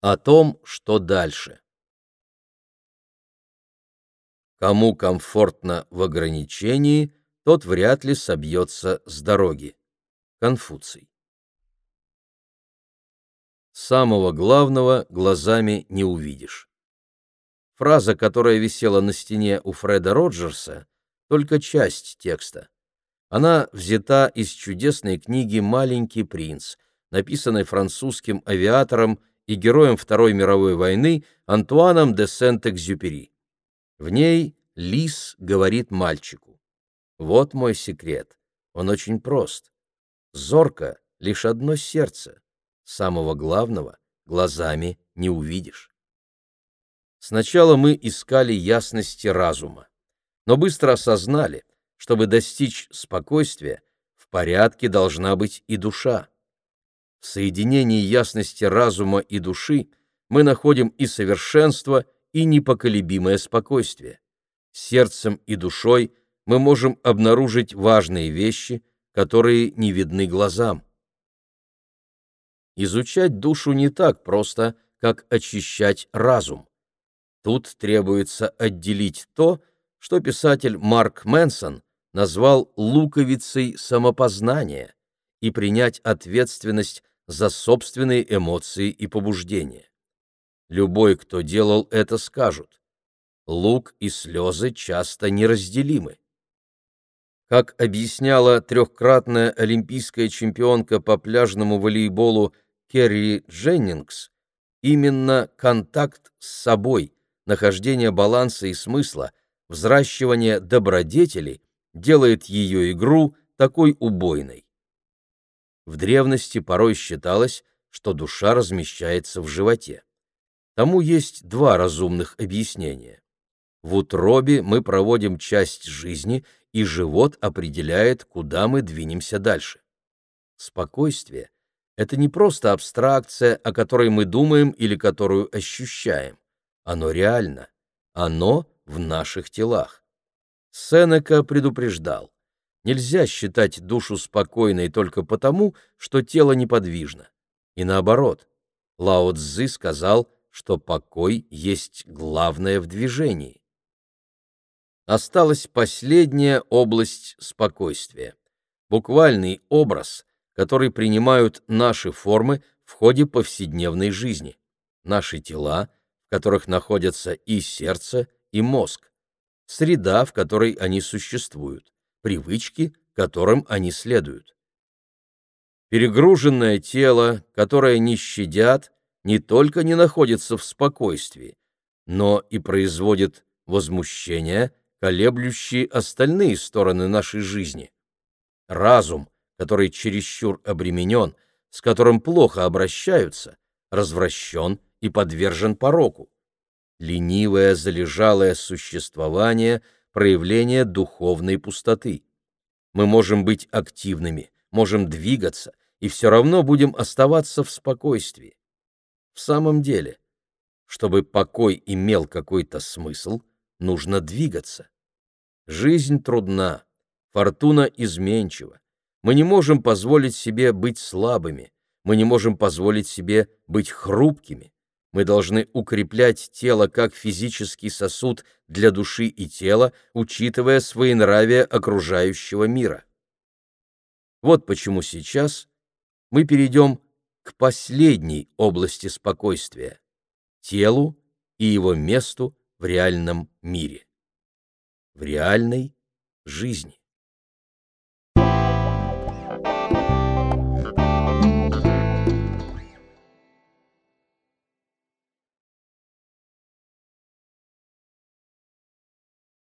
О том, что дальше. Кому комфортно в ограничении, тот вряд ли собьется с дороги. Конфуций. Самого главного глазами не увидишь. Фраза, которая висела на стене у Фреда Роджерса, только часть текста. Она взята из чудесной книги «Маленький принц», написанной французским авиатором и героем Второй мировой войны Антуаном де Сент-Экзюпери. В ней лис говорит мальчику. «Вот мой секрет. Он очень прост. Зорко лишь одно сердце. Самого главного глазами не увидишь». Сначала мы искали ясности разума, но быстро осознали, чтобы достичь спокойствия, в порядке должна быть и душа. В соединении ясности разума и души мы находим и совершенство, и непоколебимое спокойствие. Сердцем и душой мы можем обнаружить важные вещи, которые не видны глазам. Изучать душу не так просто, как очищать разум. Тут требуется отделить то, что писатель Марк Мэнсон назвал луковицей самопознания, и принять ответственность за собственные эмоции и побуждения. Любой, кто делал это, скажут. Лук и слезы часто неразделимы. Как объясняла трехкратная олимпийская чемпионка по пляжному волейболу Керри Дженнингс, именно контакт с собой, нахождение баланса и смысла, взращивание добродетели делает ее игру такой убойной. В древности порой считалось, что душа размещается в животе. Тому есть два разумных объяснения. В утробе мы проводим часть жизни, и живот определяет, куда мы двинемся дальше. Спокойствие — это не просто абстракция, о которой мы думаем или которую ощущаем. Оно реально. Оно в наших телах. Сенека предупреждал. Нельзя считать душу спокойной только потому, что тело неподвижно. И наоборот, Лао Цзы сказал, что покой есть главное в движении. Осталась последняя область спокойствия. Буквальный образ, который принимают наши формы в ходе повседневной жизни. Наши тела, в которых находятся и сердце, и мозг. Среда, в которой они существуют привычки, которым они следуют. Перегруженное тело, которое не щадят, не только не находится в спокойствии, но и производит возмущение, колеблющие остальные стороны нашей жизни. Разум, который чересчур обременен, с которым плохо обращаются, развращен и подвержен пороку. Ленивое залежалое существование — проявление духовной пустоты. Мы можем быть активными, можем двигаться, и все равно будем оставаться в спокойствии. В самом деле, чтобы покой имел какой-то смысл, нужно двигаться. Жизнь трудна, фортуна изменчива. Мы не можем позволить себе быть слабыми, мы не можем позволить себе быть хрупкими. Мы должны укреплять тело как физический сосуд для души и тела, учитывая своенравие окружающего мира. Вот почему сейчас мы перейдем к последней области спокойствия — телу и его месту в реальном мире, в реальной жизни.